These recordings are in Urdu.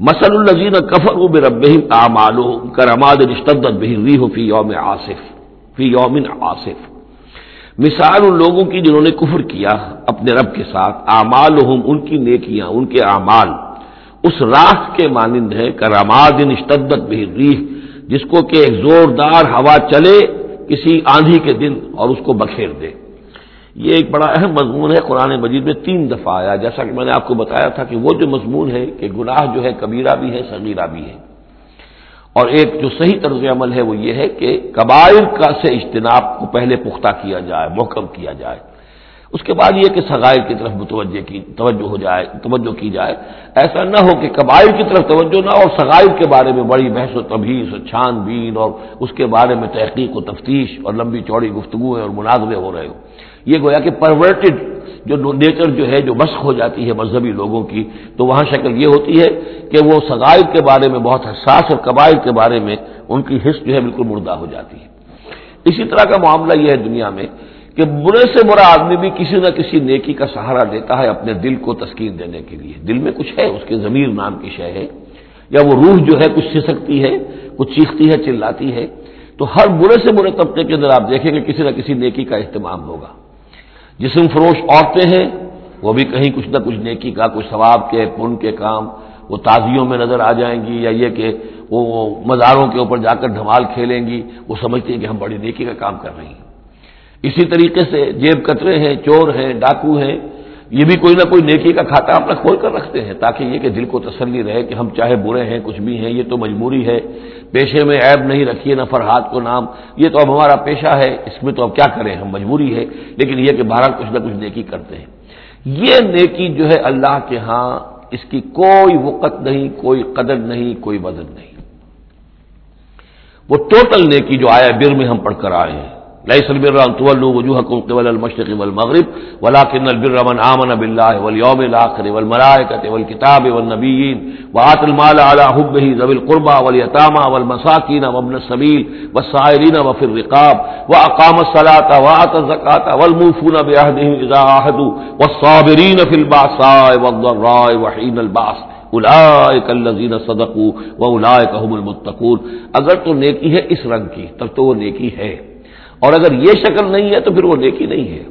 مسل الزین کفر و بے رب کرماد رشتد فی یوم آصف فی یومن آصف مثال ان لوگوں کی جنہوں نے کفر کیا اپنے رب کے ساتھ اعمال ان کی نیکیاں، ان کے اعمال اس راہ کے مانند ہیں کراماد اشتدت بھی ریح جس کو کہ ایک زوردار ہوا چلے کسی آندھی کے دن اور اس کو بکھیر دے۔ یہ ایک بڑا اہم مضمون ہے، قرآن مجید میں تین دفعہ آیا۔ جیسا کہ میں نے آپ کو بتایا تھا کہ وہ جو مضمون ہے کہ گناہ جو ہے، کبیرہ بھی ہے، صغیرہ بھی ہے۔ اور ایک جو صحیح طرز عمل ہے وہ یہ ہے کہ قبائل کا سے اجتناب کو پہلے پختہ کیا جائے، محکم کیا جائے۔ اس کے بعد یہ کہ سگائر کی طرف متوجہ کی، توجہ ہو جائے، توجہ کی جائے۔ ایسا نہ ہو کہ قبائل کی طرف توجہ نہ اور سگائر کے بارے میں بڑی بحث و تبھیس و چھان بین اور اس کے بارے میں تحقیق و تفتیش اور لمبی چوڑی گفتگو اور مناظرے ہو رہے ہو یہ گویا کہ پرورٹڈ جو نیچر جو ہے، جو مسخ ہو جاتی ہے مذہبی لوگوں کی، تو وہاں شکل یہ ہوتی ہے کہ وہ سگائر کے بارے میں، بہت حساس اور قبائل کے بارے میں ان کی حص جو ہے بالکل مردہ ہو جاتی ہے۔ اسی طرح کا معاملہ یہ ہے دنیا میں کہ برے سے برا آدمی بھی کسی نہ کسی نیکی کا سہارا دیتا ہے اپنے دل کو تسکین دینے کے لیے۔ دل میں کچھ ہے، اس کے ضمیر نام کی شے ہے۔ یا وہ روح جو ہے، کچھ سسکتی ہے، کچھ چیختی ہے، چلاتی ہے۔ تو ہر برے سے برے طبقے کے اندر آپ دیکھیں گے کسی نہ کسی نیکی کا اہتمام ہوگا۔ جسم فروش عورتیں ہیں، وہ بھی کہیں کچھ نہ کچھ نیکی کا، کچھ ثواب کے، پن کے کام، وہ تازیوں میں نظر آ جائیں گی یا یہ کہ وہ مزاروں کے اوپر جا کر دھمال کھیلیں گی، وہ سمجھتی ہیں کہ ہم بڑی نیکی کا کام کر رہی ہیں۔ اسی طریقے سے جیب کترے ہیں، چور ہیں، ڈاکو ہیں یہ بھی کوئی نہ کوئی نیکی کا کھاتا اپنا کھول کر رکھتے ہیں، تاکہ یہ کہ دل کو تسلی رہے کہ ہم چاہے برے ہیں، کچھ بھی ہیں، یہ تو مجبوری ہے۔ پیشے میں عیب نہیں رکھیے نہ فرحات کو نام۔ یہ تو اب ہمارا پیشہ ہے، اس میں تو اب کیا کریں ہم؟ مجبوری ہے۔ لیکن یہ کہ بہرحال کچھ نہ کچھ نیکی کرتے ہیں۔ یہ نیکی جو ہے اللہ کے ہاں اس کی کوئی وقت نہیں، کوئی قدر نہیں، کوئی وزن نہیں۔ وہ ٹوٹل نیکی جو آیا بر میں ہم پڑھ کر آئے ہیں۔ ليس البر ان تولوا وجوهكم قبل المشرق والمغرب ولكن البر من آمن بالله واليوم الآخر والملائكة والكتاب والنبيين وآت المال على حبه ذوي القربى واليتامى والمساكين وابن السبيل والسائرين وفي الرقاب، وأقام الصلاة وآت الزكاة والموفون بعهدهم إذا عاهدوا والصابرين في البعصاء والضراء وحين البعث اولئک الذین صدقوا واولئک هم المتقون۔ اگر تو نیکی ہے اس رنگ کی، تب تو وہ نیکی ہے۔ اور اگر یہ شکل نہیں ہے تو پھر وہ نیکی نہیں ہے۔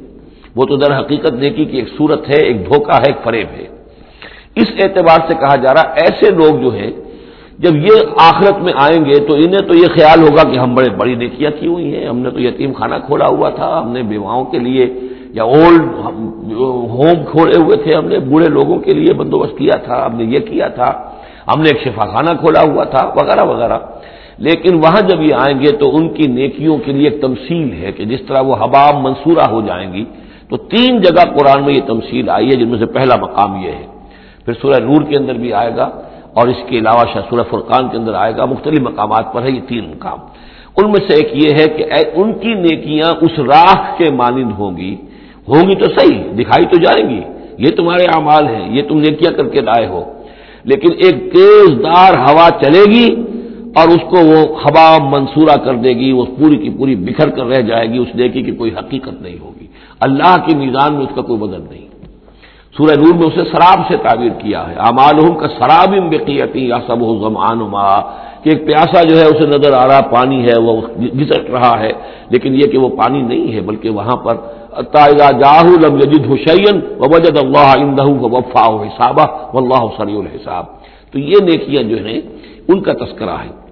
وہ تو در حقیقت نیکی کی ایک صورت ہے، ایک دھوکہ ہے، ایک فریب ہے۔ اس اعتبار سے کہا جا رہا، ایسے لوگ جو ہیں، جب یہ آخرت میں آئیں گے تو انہیں تو یہ خیال ہوگا کہ ہم بڑے بڑی نیکیاں کی ہوئی ہیں۔ ہم نے تو یتیم خانہ کھولا ہوا تھا، ہم نے بیواؤں کے لیے یا اولڈ ہوم کھولے ہوئے تھے، ہم نے بوڑھے لوگوں کے لیے بندوبست کیا تھا، ہم نے یہ کیا تھا۔ ہم نے ایک شفا خانہ کھولا ہوا تھا، وغیرہ وغیرہ۔ لیکن وہاں جب یہ آئیں گے تو ان کی نیکیوں کے لیے ایک تمثیل ہے کہ جس طرح وہ حباب منصورہ ہو جائیں گی، تو تین جگہ قرآن میں یہ تمثیل آئی ہے جن میں سے پہلا مقام یہ ہے۔ پھر سورہ نور کے اندر بھی آئے گا اور اس کے علاوہ شاہ سورہ فرقان کے اندر آئے گا، مختلف مقامات پر ہے یہ تین مقام۔ ان میں سے ایک یہ ہے کہ ان کی نیکیاں اس راہ کے مانند ہوں گی۔ ہوں گی تو صحیح، دکھائی تو جائیں گی۔ یہ تمہارے اعمال ہیں، یہ تم نیکیاں کر کے لائے ہو۔ لیکن ایک تیز دار ہوا چلے گی اور اس کو وہ ہوا منصورہ کر دے گی، وہ پوری کی پوری بکھر کر رہ جائے گی، اس نیکی کی کوئی حقیقت نہیں ہوگی۔ اللہ کی میزان میں اس کا کوئی بدل نہیں۔ سورہ نور میں اسے شراب سے تعبیر کیا ہے۔ امالحم کا شراب بقیتی یا سب زمان کہ ایک پیاسا جو ہے، اسے نظر آ رہا، پانی ہے، وہ گزٹ رہا ہے، لیکن یہ کہ وہ پانی نہیں ہے، بلکہ وہاں پر جاہ لم یجد حسین وجد اللہ وفا حسابہ و اللہ سری الحساب۔ تو یہ نیکیاں جو ہیں ان کا تذکرہ ہے۔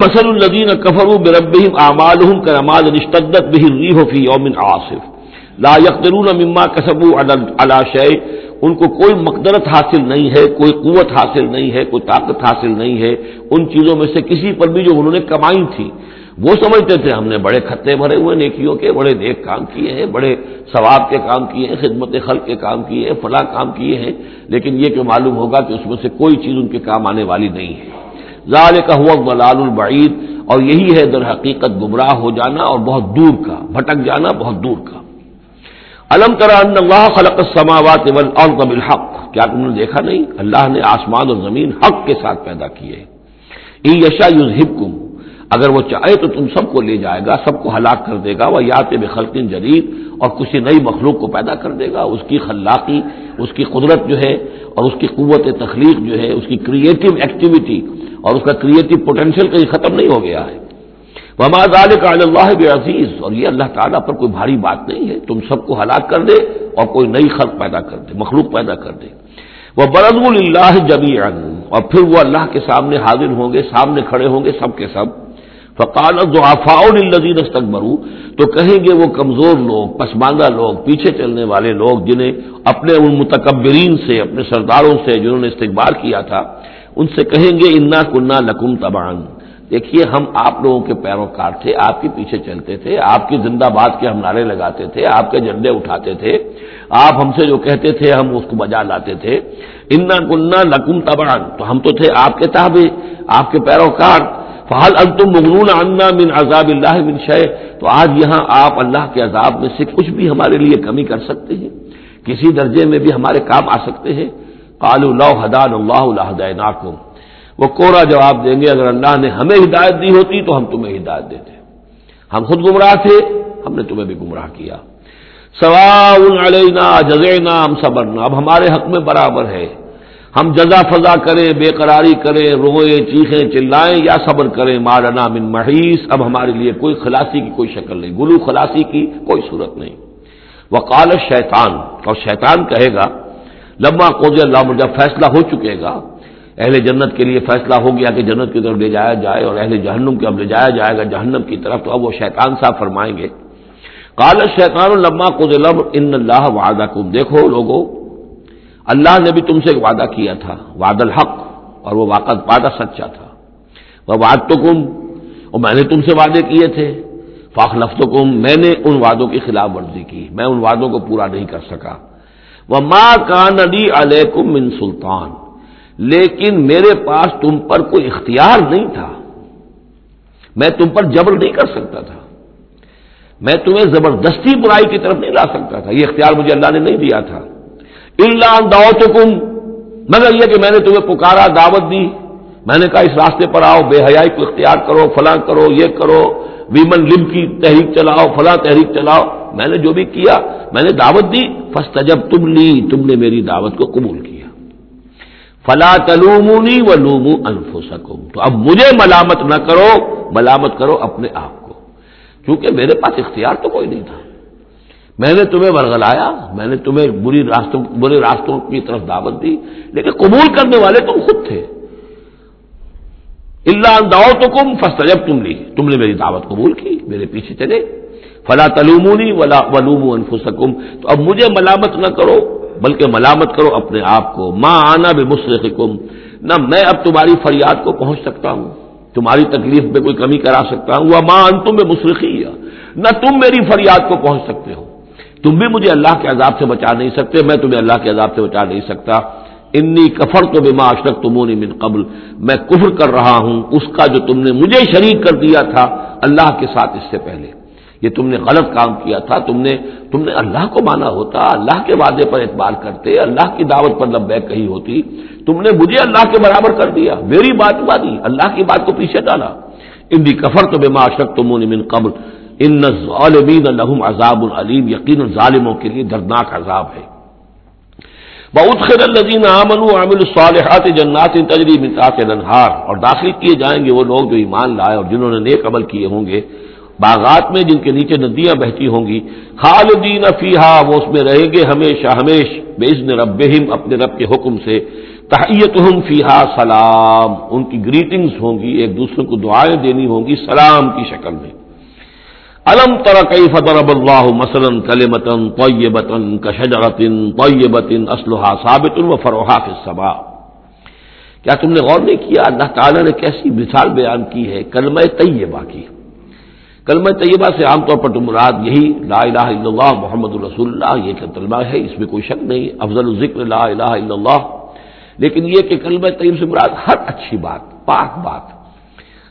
فصل الدین کفر برب اعمال کرمال نشتدت به فی یوم عاصف۔ لا يقدرون مما كسبوا على شيء۔ ان کو کوئی مقدرت حاصل نہیں ہے، کوئی قوت حاصل نہیں ہے، کوئی طاقت حاصل نہیں ہے۔ ان چیزوں میں سے کسی پر بھی جو انہوں نے کمائی تھی، وہ سمجھتے تھے، ہم نے بڑے خطے بھرے ہوئے نیکیوں کے، بڑے نیک کام کیے ہیں، بڑے ثواب کے کام کیے ہیں، خدمت خلق کے کام کیے ہیں، فلاں کام کیے ہیں۔ لیکن یہ کہ معلوم ہوگا کہ اس میں سے کوئی چیز ان کے کام آنے والی نہیں ہے۔ ظال کا ہوا البعید۔ اور یہی ہے در حقیقت گمراہ ہو جانا اور بہت دور کا، بھٹک جانا بہت دور کا۔ علم اللہ خلق السماوات والارض بالحق۔ کیا تم نے دیکھا نہیں؟ اللہ نے آسمان اور زمین حق کے ساتھ پیدا کیے۔ ای یشا یوزب اگر وہ چاہے تو تم سب کو لے جائے گا، سب کو ہلاک کر دے گا۔ وہ یات بے جدید۔ اور کسی نئی مخلوق کو پیدا کر دے گا۔ اس کی خلاقی، اس کی قدرت جو ہے اور اس کی قوت تخلیق جو ہے، اس کی کریٹو ایکٹیویٹی اور اس کا کریٹو پوٹینشیل کہیں ختم نہیں ہو گیا ہے۔ کا اللہ عزیز اور یہ اللہ تعالیٰ پر کوئی بھاری بات نہیں ہے۔ تم سب کو ہلاک کر دے اور کوئی نئی خلق پیدا کر دے، مخلوق پیدا کر دے۔ وہ برض اللہ جبی اور پھر وہ اللہ کے سامنے حاضر ہوں گے، سامنے کھڑے ہوں گے سب کے سب۔ فقال الزین استقبرو تو کہیں گے وہ کمزور لوگ، پسماندہ لوگ، پیچھے چلنے والے لوگ جنہیں اپنے ان متکبرین سے، اپنے سرداروں سے جنہوں نے استقبال کیا تھا۔ ان سے کہیں گے، انا کنہ لکم تبان دیکھیے، ہم آپ لوگوں کے پیروکار تھے، آپ کے پیچھے چلتے تھے، آپ کی زندہ باد کے ہم نعرے لگاتے تھے، آپ کے جھنڈے اٹھاتے تھے، آپ ہم سے جو کہتے تھے، ہم اس کو بجا لاتے تھے۔ انا کنہ لکم تبان تو ہم تو تھے آپ کے تابے آپ کے پیروکار فہل انتم مغنون عنا من عذاب اللہ من شے تو آج یہاں آپ اللہ کے عذاب میں سے کچھ بھی ہمارے لیے کمی کر سکتے ہیں، کسی درجے میں بھی ہمارے کام آ سکتے ہیں۔ قالوا لو حدان اللہ لہدیناکم وہ کوڑا جواب دیں گے، اگر اللہ نے ہمیں ہدایت دی ہوتی تو ہم تمہیں ہدایت دیتے۔ ہم خود گمراہ تھے، ہم نے تمہیں بھی گمراہ کیا۔ سوا علینا جزینا ہم صبرنا۔ اب ہمارے حق میں برابر ہے۔ ہم جزا فضا کریں، بے قراری کریں، روئیں، چیخیں، چلائیں یا صبر کریں۔ مارنا من محیث اب ہمارے لیے کوئی خلاصی کی کوئی شکل نہیں، گلو خلاصی کی کوئی صورت نہیں۔ وہ کال شیطان اور شیطان کہے گا لمبا قوض اللہ جب فیصلہ ہو چکے گا۔ اہل جنت کے لیے فیصلہ ہو گیا کہ جنت کی طرف لے جایا جائے اور اہل جہنم کے اب لے جایا جائے گا۔ جہنم کی طرف تو اب وہ شیطان صاحب فرمائیں گے۔ کال شیطان الما کو ان اللہ وعدہ کم دیکھو لوگو، اللہ نے بھی تم سے ایک وعدہ کیا تھا، وعد الحق، اور وہ واقع وعدہ سچا تھا۔ وہ واد تو کم اور میں نے تم سے وعدے کیے تھے۔ فاخ لفت کم میں نے ان وعدوں کی خلاف ورزی کی، میں ان وعدوں کو پورا نہیں کر سکا۔ وہ ماں کان علی علیہ من سلطان لیکن میرے پاس تم پر کوئی اختیار نہیں تھا۔ میں تم پر جبر نہیں کر سکتا تھا۔ میں تمہیں زبردستی برائی کی طرف نہیں لا سکتا تھا۔ یہ اختیار مجھے اللہ نے نہیں دیا تھا۔ اللہ دعوت کم مگر یہ کہ میں نے تمہیں پکارا، دعوت دی۔ میں نے کہا، اس راستے پر آؤ، بے حیائی کو اختیار کرو، فلاں کرو، یہ کرو، ویمن لم کی تحریک چلاؤ، فلاں تحریک چلاؤ۔ میں نے جو بھی کیا، میں نے دعوت دی فسٹ جب تم لی، تم نے میری دعوت کو قبول کیا۔ فلا تلومونی و لومو تو اب مجھے ملامت نہ کرو، ملامت کرو اپنے آپ کو۔ کیونکہ میرے پاس اختیار تو کوئی نہیں تھا۔ میں نے تمہیں ورگلایا میں نے تمہیں بری راستوں برے راستوں کی طرف دعوت دی، لیکن قبول کرنے والے تم خود تھے۔ اللہ انداؤ تو کم فسٹ جب تم لی۔ تم نے میری دعوت قبول کی، میرے پیچھے چلے۔ فلا تلومونی ولا ولوم انفسکم۔ تو اب مجھے ملامت نہ کرو، بلکہ ملامت کرو اپنے آپ کو۔ ماں آنا بے مسرقم نہ میں اب تمہاری فریاد کو پہنچ سکتا ہوں، تمہاری تکلیف میں کوئی کمی کرا سکتا ہوں۔ وہ ماں ان تم میں مسرقی نہ تم میری فریاد کو پہنچ سکتے ہو۔ تم بھی مجھے اللہ کے عذاب سے بچا نہیں سکتے، میں تمہیں اللہ کے عذاب سے بچا نہیں سکتا۔ انی کفر تو بے اشرک تمونی من قبل۔ میں کفر کر رہا ہوں، اس کا جو تم نے مجھے شریک کر دیا تھا اللہ کے ساتھ اس سے پہلے۔ یہ تم نے غلط کام کیا تھا، تم نے تم نے اللہ کو مانا ہوتا، اللہ کے وعدے پر اعتبار کرتے، اللہ کی دعوت پر لبیک کہی ہوتی، تم نے مجھے اللہ کے برابر کر دیا، میری بات مانی، اللہ کی بات کو پیچھے ڈالا۔ ان بھی کفر تو بے معاشرت تم من قبل، ان ظالمین الحم عذاب العلیم یقین ظالموں کے لیے دردناک عذاب ہے۔ بہت خیر الزین امن عامل الصالحات جنات تجری متا ننہار اور داخل کیے جائیں گے وہ لوگ جو ایمان لائے اور جنہوں نے نیک عمل کیے ہوں گے۔ باغات میں جن کے نیچے ندیاں بہتی ہوں گی، خالدین فیحا وہ اس میں رہیں گے ہمیشہ ہمیش بزن رب اپنے رب کے حکم سے۔ تحیت فیحا سلام، ان کی گریٹنگز ہوں گی، ایک دوسرے کو دعائیں دینی ہوں گی، سلام کی شکل میں۔ الم تر کئی اللہ مثلاً کل متن طوی کشجرتن اسلحہ ثابت و فروحا کیا تم نے غور نہیں کیا؟ اللہ تعالیٰ نے کیسی مثال بیان کی ہے، کلمہ طیبہ کی۔ کلمہ طیبہ سے عام طور پر تو مراد یہی لا الہ الا اللہ محمد الرسول اللہ، یہ کلمہ ہے، اس میں کوئی شک نہیں، افضل الذکر لا الہ الا اللہ۔ لیکن یہ کہ کلمہ طیب سے مراد ہر اچھی بات، پاک بات،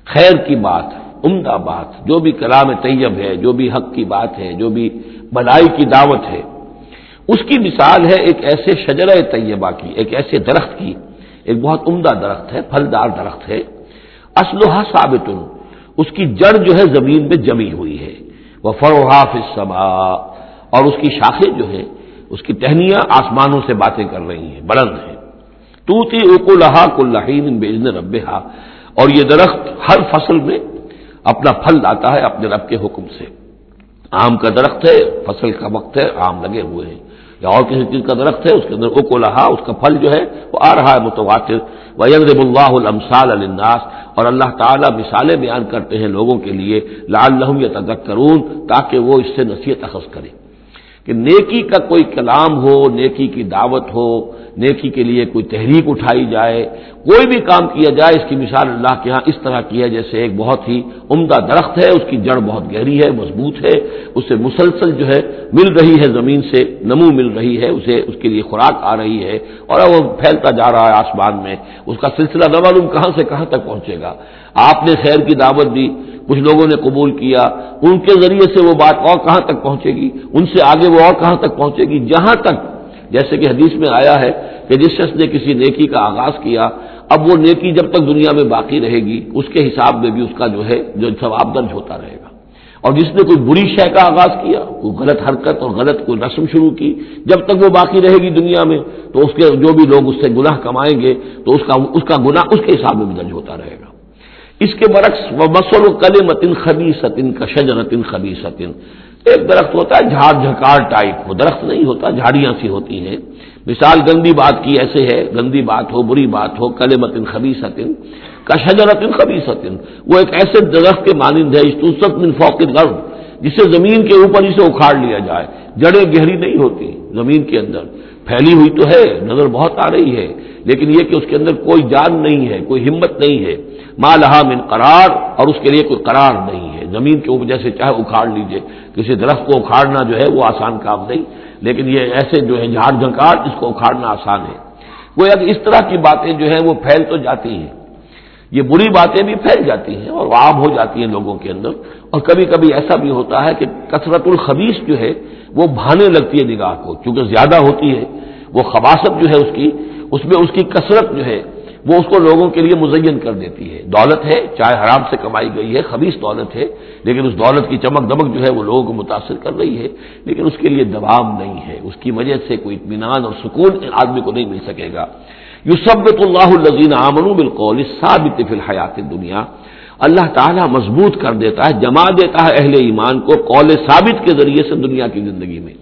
خیر کی بات، عمدہ بات، جو بھی کلام طیب ہے، جو بھی حق کی بات ہے، جو بھی بلائی کی دعوت ہے، اس کی مثال ہے ایک ایسے شجرہ طیبہ کی، ایک ایسے درخت کی۔ ایک بہت عمدہ درخت ہے، پھلدار درخت ہے۔ اسلحہ ثابت اس کی جڑ جو ہے زمین میں جمی ہوئی ہے۔ وہ فروحاف سما اور اس کی شاخیں جو ہیں، اس کی ٹہنیاں آسمانوں سے باتیں کر رہی ہیں، بلند ہیں۔ تو تی اکو لہا کلین بےجن رب اور یہ درخت ہر فصل میں اپنا پھل لاتا ہے اپنے رب کے حکم سے۔ آم کا درخت ہے، فصل کا وقت ہے، آم لگے ہوئے ہیں۔ یا اور کسی چیز کا درخت ہے، اس کے اندر اکو لہا اس کا پھل جو ہے، وہ آ رہا ہے متواتر۔ ویغرب اللہ المسال الناس اور اللہ تعالیٰ مثالیں بیان کرتے ہیں لوگوں کے لیے لعلہم یتذکرون تاکہ وہ اس سے نصیحت اخذ کریں۔ کہ نیکی کا کوئی کلام ہو، نیکی کی دعوت ہو، نیکی کے لیے کوئی تحریک اٹھائی جائے کوئی بھی کام کیا جائے، اس کی مثال اللہ کے ہاں اس طرح کی ہے، جیسے ایک بہت ہی عمدہ درخت ہے، اس کی جڑ بہت گہری ہے، مضبوط ہے، اسے مسلسل جو ہے مل رہی ہے، زمین سے نمو مل رہی ہے، اسے اس کے لیے خوراک آ رہی ہے، اور وہ پھیلتا جا رہا ہے آسمان میں۔ اس کا سلسلہ نہ معلوم کہاں سے کہاں تک پہنچے گا۔ آپ نے خیر کی دعوت دی، کچھ لوگوں نے قبول کیا، ان کے ذریعے سے وہ بات اور کہاں تک پہنچے گی؟ ان سے آگے وہ اور کہاں تک پہنچے گی؟ جہاں تک؟ جیسے کہ حدیث میں آیا ہے کہ جس شخص نے کسی نیکی کا آغاز کیا اب وہ نیکی جب تک دنیا میں باقی رہے گی، اس کے حساب میں بھی اس کا جو ہے، جو ثواب درج ہوتا رہے گا۔ اور جس نے کوئی بری شے کا آغاز کیا، کوئی غلط حرکت اور غلط کوئی رسم شروع کی، جب تک وہ باقی رہے گی دنیا میں، تو اس کے جو بھی لوگ اس سے گناہ کمائیں گے، تو اس کا اس کا گناہ اس کے حساب میں بھی درج ہوتا رہے گا۔ اس کے برعکس و مسل و کل متن خبی ستن کا شجرتن خبی ستن ایک درخت ہوتا ہے، جھاڑ جھکار ٹائپ، وہ درخت نہیں ہوتا، جھاڑیاں سی ہوتی ہیں۔ مثال گندی بات کی ایسے ہے، گندی بات ہو، بری بات ہو کل متن خبی ستن کا شجرتن خبی ستن وہ ایک ایسے درخت کے مانند ہے من فوق غرب جسے زمین کے اوپر اسے اکھاڑ لیا جائے۔ جڑیں گہری نہیں ہوتی زمین کے اندر۔ پھیلی ہوئی تو ہے، نظر بہت آ رہی ہے، لیکن یہ کہ اس کے اندر کوئی جان نہیں ہے، کوئی ہمت نہیں ہے۔ مالحا من قرار، اور اس کے لیے کوئی قرار نہیں ہے۔ زمین کے اوپر جیسے چاہے اکھاڑ لیجیے۔ کسی درخت کو اکھاڑنا جو ہے وہ آسان کام نہیں۔ لیکن یہ ایسے جو ہے جھاڑ جھنکار، اس کو اکھاڑنا آسان ہے۔ وہ اس طرح کی باتیں جو ہیں وہ پھیل تو جاتی ہیں۔ یہ بری باتیں بھی پھیل جاتی ہیں اور عام ہو جاتی ہیں لوگوں کے اندر۔ اور کبھی کبھی ایسا بھی ہوتا ہے کہ کثرت الخبیس جو ہے وہ بھانے لگتی ہے نگاہ کو، چونکہ زیادہ ہوتی ہے۔ وہ خباست جو ہے اس کی، اس میں اس کی کثرت جو ہے وہ اس کو لوگوں کے لیے مزین کر دیتی ہے۔ دولت ہے، چاہے حرام سے کمائی گئی ہے، خبیص دولت ہے، لیکن اس دولت کی چمک دمک جو ہے وہ لوگوں کو متاثر کر رہی ہے۔ لیکن اس کے لیے دبام نہیں ہے۔ اس کی وجہ سے کوئی اطمینان اور سکون آدمی کو نہیں مل سکے گا۔ یو سب اللہ الزین عامن بالقول ثابت فی الحیات دنیا اللہ تعالیٰ مضبوط کر دیتا ہے، جما دیتا ہے اہل ایمان کو قول ثابت کے ذریعے سے دنیا کی زندگی میں۔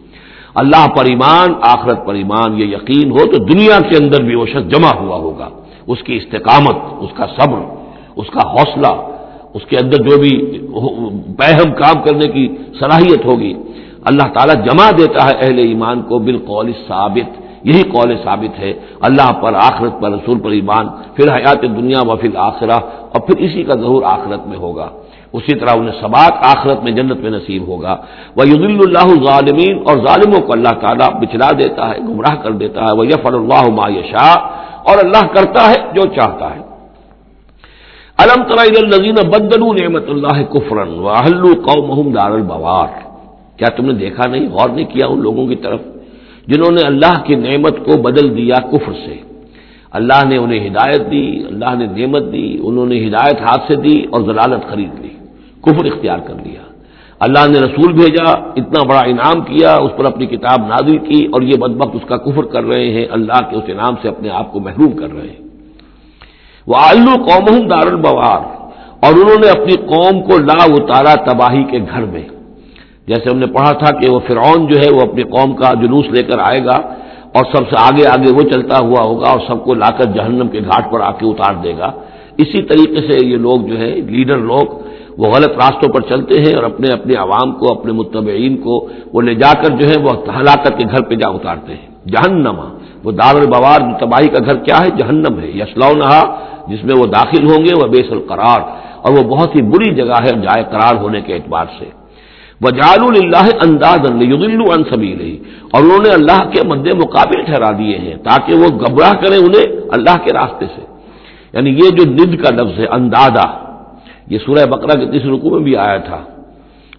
اللہ پر ایمان، آخرت پر ایمان، یہ یقین ہو تو دنیا کے اندر بھی وہ شخص جمع ہوا ہوگا۔ اس کی استقامت، اس کا صبر، اس کا حوصلہ، اس کے اندر جو بھی بہم کام کرنے کی صلاحیت ہوگی۔ اللہ تعالیٰ جمع دیتا ہے اہل ایمان کو بالقول ثابت یہی قول ثابت ہے۔ اللہ پر، آخرت پر، رسول پر ایمان پھر حیات دنیا و پھر آخرہ اور پھر اسی کا ظہور آخرت میں ہوگا۔ اسی طرح انہیں سبات آخرت میں جنت میں نصیب ہوگا۔ وہ عید اللہ ظالمین اور ظالموں کو اللہ تعالیٰ بچلا دیتا ہے، گمراہ کر دیتا ہے۔ وہ یف اللہ ما یشا اور اللہ کرتا ہے جو چاہتا ہے۔ الم النزین بدل نعمت اللہ کفرن واہلو قوم دار البوار۔ کیا تم نے دیکھا نہیں؟ غور نہیں کیا ان لوگوں کی طرف جنہوں نے اللہ کی نعمت کو بدل دیا کفر سے۔ اللہ نے انہیں ہدایت دی، اللہ نے نعمت دی، انہوں نے ہدایت ہاتھ سے دی اور ضلالت خرید لی، کفر اختیار کر لیا۔ اللہ نے رسول بھیجا، اتنا بڑا انعام کیا، اس پر اپنی کتاب نازل کی اور یہ بدبخت اس کا کفر کر رہے ہیں، اللہ کے اس انعام سے اپنے آپ کو محروم کر رہے ہیں۔ وہ آلو قوم دار البوار، اور انہوں نے اپنی قوم کو لا اتارا تباہی کے گھر میں۔ جیسے ہم نے پڑھا تھا کہ وہ فرعون جو ہے وہ اپنی قوم کا جلوس لے کر آئے گا اور سب سے آگے آگے وہ چلتا ہوا ہوگا اور سب کو لا کر جہنم کے گھاٹ پر آ کے اتار دے گا۔ اسی طریقے سے یہ لوگ جو ہے لیڈر لوگ وہ غلط راستوں پر چلتے ہیں اور اپنے اپنے عوام کو، اپنے متبعین کو وہ لے جا کر جو ہے وہ ہلاکت کے گھر پہ جا اتارتے ہیں۔ جہنما وہ دار البوار تباہی کا گھر کیا ہے، جہنم ہے۔ یسلونہا، جس میں وہ داخل ہوں گے، وہ بیس القرار۔ اور وہ بہت ہی بری جگہ ہے، جائے قرار ہونے کے اعتبار سے۔ وہ جال اللہ انداز ان سبھی رہی اور انہوں نے اللہ کے مد مقابل ٹھہرا دیے ہیں تاکہ وہ گبراہ کریں انہیں اللہ کے راستے سے۔ یعنی یہ جو ند کا لفظ ہے اندازہ یہ سورہ بقرہ کے تیسرے رقو میں بھی آیا تھا۔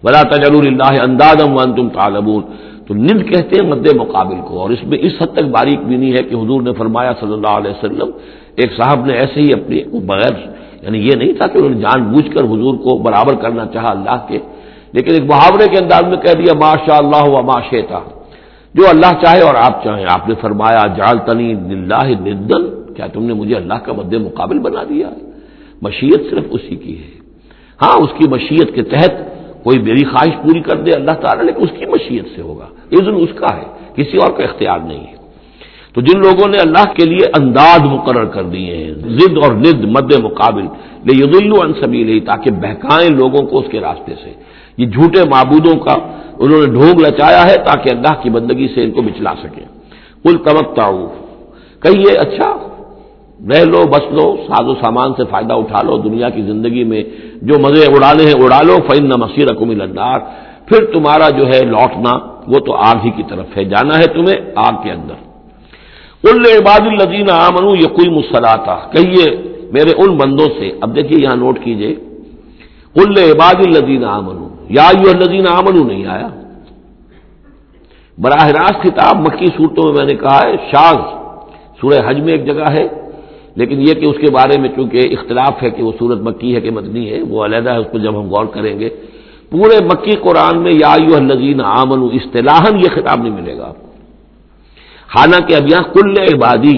بلا تجل اللہ اندازم ون تم تالبون تو نند کہتے ہیں مد مقابل کو، اور اس میں اس حد تک باریک بھی نہیں ہے کہ حضور نے فرمایا صلی اللہ علیہ وسلم، ایک صاحب نے ایسے ہی اپنی بغیر یعنی یہ نہیں تھا کہ انہوں نے جان بوجھ کر حضور کو برابر کرنا چاہا اللہ کے، لیکن ایک محاورے کے انداز میں کہہ دیا ماشاء اللہ و ماشیتا جو اللہ چاہے اور آپ چاہیں۔ آپ نے فرمایا جال تنی اللہ ندن کیا تم نے مجھے اللہ کا مد مقابل بنا دیا؟ مشیت صرف اسی کی ہے۔ ہاں اس کی مشیت کے تحت کوئی میری خواہش پوری کر دے اللہ تعالیٰ، لیکن اس کی مشیت سے ہوگا۔ عزن اس کا ہے، کسی اور کا اختیار نہیں ہے۔ تو جن لوگوں نے اللہ کے لیے انداز مقرر کر دیے ہیں، ضد اور ند، مد مقابل لے ید الصبی نہیں تاکہ بہکائیں لوگوں کو اس کے راستے سے۔ یہ جھوٹے معبودوں کا انہوں نے ڈھونگ لچایا ہے تاکہ اللہ کی بندگی سے ان کو بچلا سکے کل تمکتا کہیے اچھا رہ لو، بس لو، ساز و سامان سے فائدہ اٹھا لو، دنیا کی زندگی میں جو مزے اڑانے ہیں اڑا لو فن نہ مسیر پھر تمہارا جو ہے لوٹنا، وہ تو آگ ہی کی طرف ہے، جانا ہے تمہیں آگ کے اندر۔ کل عباد الزین آمن یہ کوئی مسلاتا کہیے، میرے ان بندوں سے، اب دیکھیے یہاں نوٹ کیجیے۔ کل عباد الزین آمن یا یو الزین آمن نہیں آیا؟ براہ راست خطاب مکی صورتوں میں میں نے کہا ہے شاز سورہ حج میں ایک جگہ ہے۔ لیکن یہ کہ اس کے بارے میں چونکہ اختلاف ہے کہ وہ سورت مکی ہے کہ مدنی ہے، وہ علیحدہ ہے، اس کو جب ہم غور کریں گے، پورے مکی قرآن میں یا یو الزین آمن اصطلاح یہ خطاب نہیں ملے گا آپ کو۔ حالانکہ اب یہاں کل عبادی،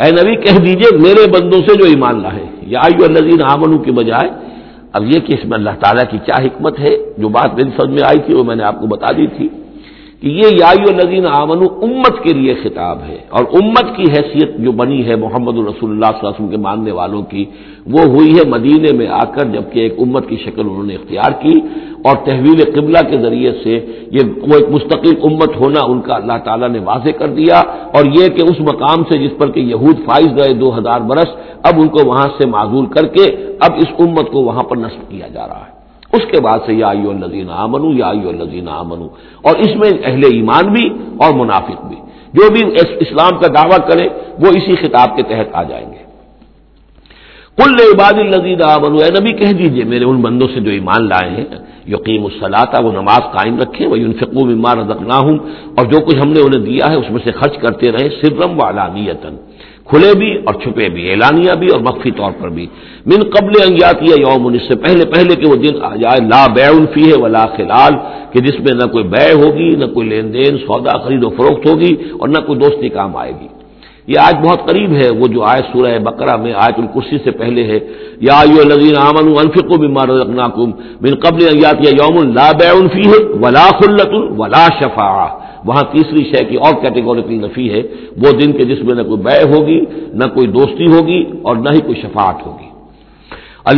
اے نبی کہہ دیجیے میرے بندوں سے جو ایمان لائے۔ یا یو الزین آمن کے بجائے، اب یہ کہ اس میں اللہ تعالیٰ کی کیا حکمت ہے، جو بات میری سمجھ میں آئی تھی، وہ میں نے آپ کو بتا دی تھی۔ یہ یائی الزین آمن امت کے لیے خطاب ہے۔ اور امت کی حیثیت جو بنی ہے محمد الرسول اللہ صلی اللہ علیہ وسلم کے ماننے والوں کی، وہ ہوئی ہے مدینے میں آ کر، جبکہ ایک امت کی شکل انہوں نے اختیار کی۔ اور تحویل قبلہ کے ذریعے سے یہ وہ ایک مستقل امت ہونا ان کا اللہ تعالیٰ نے واضح کر دیا۔ اور یہ کہ اس مقام سے جس پر کہ یہود فائز گئے دو ہزار برس، اب ان کو وہاں سے معذول کر کے، اب اس امت کو وہاں پر نصب کیا جا رہا ہے۔ اس کے بعد سے یا الزین آمنو یا الزین آمنو اور اس میں اہل ایمان بھی اور منافق بھی۔ جو بھی اسلام کا دعویٰ کرے، وہ اسی خطاب کے تحت آ جائیں گے۔ کل عباد الزین آمنو اے نبی کہہ دیجیے، میرے ان بندوں سے جو ایمان لائے ہیں یقین الصلاح وہ نماز قائم رکھیں وہ انفقو بیمار رکھنا ہوں اور جو کچھ ہم نے انہیں دیا ہے، اس میں سے خرچ کرتے رہے سرم و علانیتن کھلے بھی اور چھپے بھی، اعلانیہ بھی اور مخفی طور پر بھی۔ من قبل انگیاتی یوم اس سے پہلے پہلے کہ وہ دن آ جائے، لا بے الفی ہے ولا خلال، کہ جس میں نہ کوئی بے ہوگی، نہ کوئی لین دین، سودا، خرید و فروخت ہوگی اور نہ کوئی دوستی کام آئے گی۔ یہ آج بہت قریب ہے، وہ جو آئے سورہ بقرہ میں آیت الکرسی سے پہلے ہے۔ یا الذین آمنوا انفقوا مما رزقناکم من قبل ان یوم لا بیع فیہ ولا خلۃ ولا شفاعہ۔ وہاں تیسری شے کی اور کیٹیگوریکل نفی ہے، وہ دن کے جس میں نہ کوئی بے ہوگی، نہ کوئی دوستی ہوگی اور نہ ہی کوئی شفاعت ہوگی۔